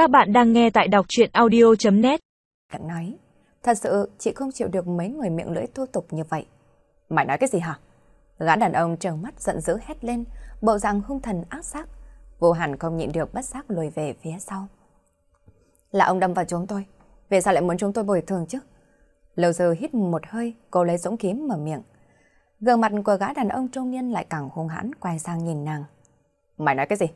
Các bạn đang nghe tại đọc chuyện audio.net Cận nói, thật sự chị không chịu được mấy người miệng lưỡi thô tục như vậy. Mày nói cái gì hả? Gã đàn ông trợn mắt giận dữ hét lên, bộ dạng hung thần ác sắc. Vô hẳn không nhịn được bất giác lùi về phía sau. Là ông đâm vào chúng tôi, vì sao lại muốn chúng tôi bồi thường chứ? Lâu giờ hít một hơi, cô lấy dũng kiếm mở miệng. Gương mặt của gã đàn ông trung niên lại càng hung hãn quay sang nhìn nàng. Mày nói cái gì?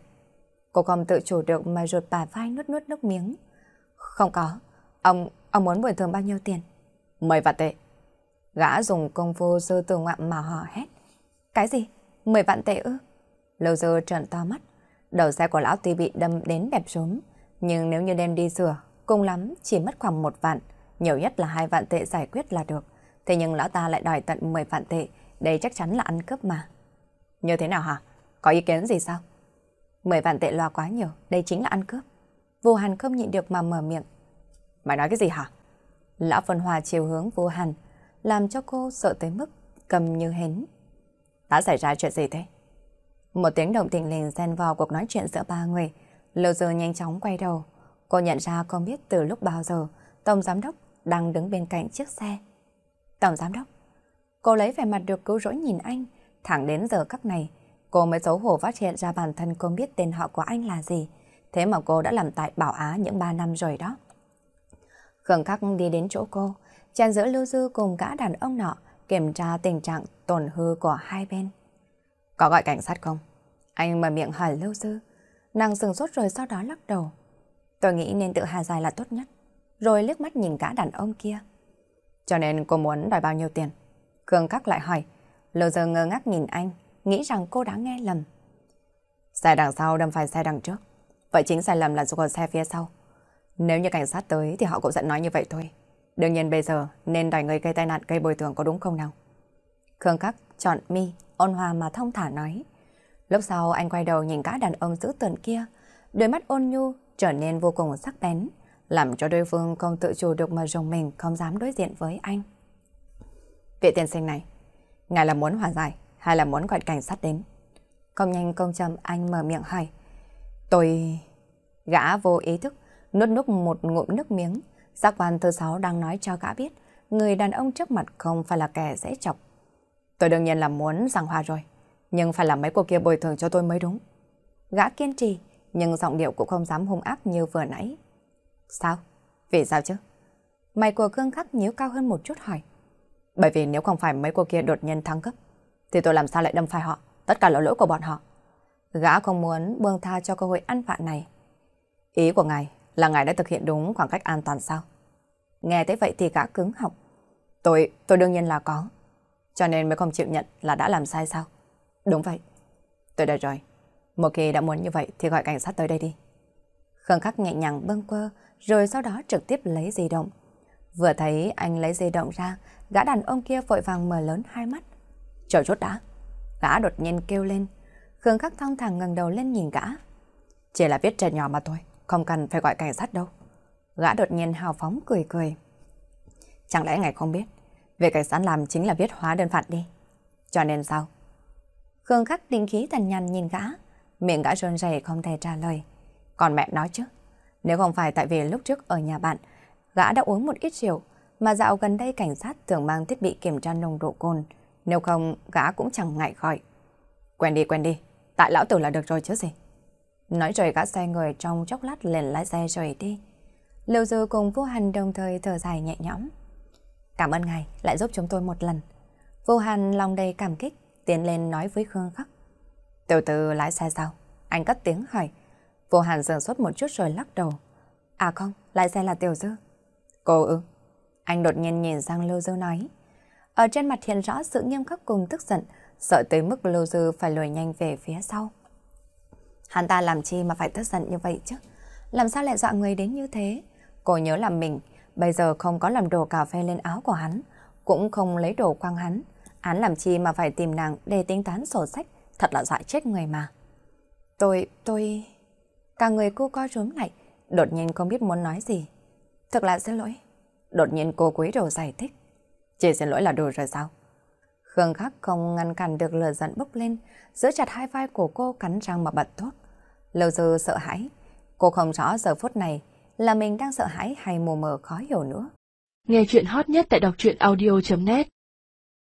Cô không tự chủ được mà rụt bà vai nuốt nuốt nước miếng. Không có. Ông, ông muốn bồi thường bao nhiêu tiền? Mười vạn tệ. Gã dùng công phu sơ từ ngoạm mà họ hét. Cái gì? Mười vạn tệ ư? Lâu dơ trợn to mắt. Đầu xe của lão tuy bị đâm đến bẹp rúm. Nhưng nếu như đem đi sửa, cùng lắm chỉ mất khoảng một vạn. Nhiều nhất là hai vạn tệ giải quyết là được. Thế nhưng lão ta lại đòi tận mười vạn tệ. Đây chắc chắn là ăn cướp mà. Như thế nào hả? Có ý kiến gì sao? Mười vạn tệ loa quá nhiều, đây chính là ăn cướp. Vô Hàn không nhịn được mà mở miệng. Mày nói cái gì hả? Lão Vân Hòa chiều hướng Vô Hàn, làm cho cô sợ tới mức cầm như hến. Đã xảy ra chuyện gì thế? Một tiếng động thình lình xen vào cuộc nói chuyện giữa ba người. Lâu giờ nhanh chóng quay đầu. Cô nhận ra không biết từ lúc bao giờ Tổng Giám Đốc đang đứng bên cạnh chiếc xe. Tổng Giám Đốc. Cô lấy vẻ mặt được cứu rỗi nhìn anh. Thẳng đến giờ cấp này, Cô mới xấu hổ phát hiện ra bản thân cô biết tên họ của anh là gì. Thế mà cô đã làm tại Bảo Á những 3 năm rồi đó. Khương Khắc đi đến chỗ cô, chen giữa Lưu Dư cùng gã đàn ông nọ, kiểm tra tình trạng tổn hư của hai bên. Có gọi cảnh sát không? Anh mở miệng hỏi Lưu Dư. Nàng sừng sốt rồi sau đó lắc đầu. Tôi nghĩ nên tự hà dài là tốt nhất. Rồi liếc mắt nhìn gã đàn ông kia. Cho nên cô muốn đòi bao nhiêu tiền? Khương Khắc lại hỏi. Lưu Dư ngơ ngác nhìn anh, nghĩ rằng cô đã nghe lầm. Xe đằng sau đâm phải xe đằng trước. Vậy chính sai lầm là do của xe phía sau. Nếu như cảnh sát tới thì họ cũng sẽ nói như vậy thôi. Đương nhiên bây giờ nên đòi người gây tai nạn gây bồi thường có đúng không nào? Khương Khắc chọn mi, ôn hòa mà thông thả nói. Lúc sau anh quay đầu nhìn cả đàn ông giữ tợn kia, đôi mắt ôn nhu trở nên vô cùng sắc bén, làm cho đối phương không tự chủ được mà rồng mình không dám đối diện với anh. Vị tiên sinh này, ngài là muốn hòa giải hay là muốn gọi cảnh sát đến? Công nhanh công chậm anh mở miệng hỏi. Tôi... Gã vô ý thức, nuốt núp một ngụm nước miếng. Giác quan thứ sáu đang nói cho gã biết, người đàn ông trước mặt không phải là kẻ dễ chọc. Tôi đương nhiên là muốn giảng hòa rồi, nhưng phải là mấy cô kia bồi thường cho tôi mới đúng. Gã kiên trì, nhưng giọng điệu cũng không dám hung ác như vừa nãy. Sao? Vì sao chứ? Mày của Cương Khắc nhíu cao hơn một chút hỏi. Bởi vì nếu không phải mấy cô kia đột nhiên thăng cấp, thì tôi làm sao lại đâm phải họ? Tất cả là lỗi của bọn họ. Gã không muốn buông tha cho cơ hội ăn vạ này. Ý của ngài là ngài đã thực hiện đúng khoảng cách an toàn sao? Nghe thế vậy thì gã cứng học. Tôi, tôi đương nhiên là có. Cho nên mới không chịu nhận là đã làm sai sao? Đúng vậy. Tôi đã rồi. Một khi đã muốn như vậy thì gọi cảnh sát tới đây đi. Khương khắc nhẹ nhàng bâng quơ, rồi sau đó trực tiếp lấy di động. Vừa thấy anh lấy di động ra, gã đàn ông kia vội vàng mở lớn hai mắt. Chờ chút đã. Gã đột nhiên kêu lên. Khương khắc thong thẳng ngẩng đầu lên nhìn gã. Chỉ là viết trẻ nhỏ mà thôi, không cần phải gọi cảnh sát đâu. Gã đột nhiên hào phóng cười cười. Chẳng lẽ ngài không biết, việc cảnh sát làm chính là viết hóa đơn phạt đi. Cho nên sao? Khương khắc định khí thần nhằn nhìn gã, miệng gã run rẩy không thể trả lời. Còn mẹ nói chứ, nếu không phải tại vì lúc trước ở nhà bạn, gã đã uống một ít rượu, mà dạo gần đây cảnh sát thường mang thiết bị kiểm tra nồng độ cồn, nếu không, gã cũng chẳng ngại gọi. Quen đi, quen đi. Tại lão tử là được rồi chứ gì. Nói rồi gã xe người trong chốc lát liền lái xe rời đi. Lưu Dư cùng Vô hàn đồng thời thở dài nhẹ nhõm. Cảm ơn ngài lại giúp chúng tôi một lần. Vô hàn lòng đầy cảm kích, tiến lên nói với Khương Khắc. Từ từ lái xe sao? Anh cất tiếng hỏi. Vô Hàn dừng suốt một chút rồi lắc đầu. À không, lái xe là Tiểu Dư. Cô ư? Anh đột nhiên nhìn sang Lưu Dư nói. Ở trên mặt hiện rõ sự nghiêm khắc cùng tức giận, sợ tới mức Lô Dư phải lùi nhanh về phía sau. Hắn ta làm chi mà phải tức giận như vậy chứ? Làm sao lại dọa người đến như thế? Cô nhớ là mình, bây giờ không có làm đồ cà phê lên áo của hắn, cũng không lấy đồ quăng hắn. Hắn làm chi mà phải tìm nàng để tính toán sổ sách, thật là dọa chết người mà. Tôi, tôi... Cả người cô co rúm lại, đột nhiên không biết muốn nói gì. Thật là xin lỗi. Đột nhiên cô quý đầu giải thích. Chỉ xin lỗi là đủ rồi sao? Khương Khắc không ngăn cản được lửa giận bốc lên, giữ chặt hai vai của cô cắn răng mà bật thốt. Lâu dư sợ hãi, Cô không rõ giờ phút này là mình đang sợ hãi hay mù mờ khó hiểu nữa. Nghe chuyện hot nhất tại đọc truyện audio.net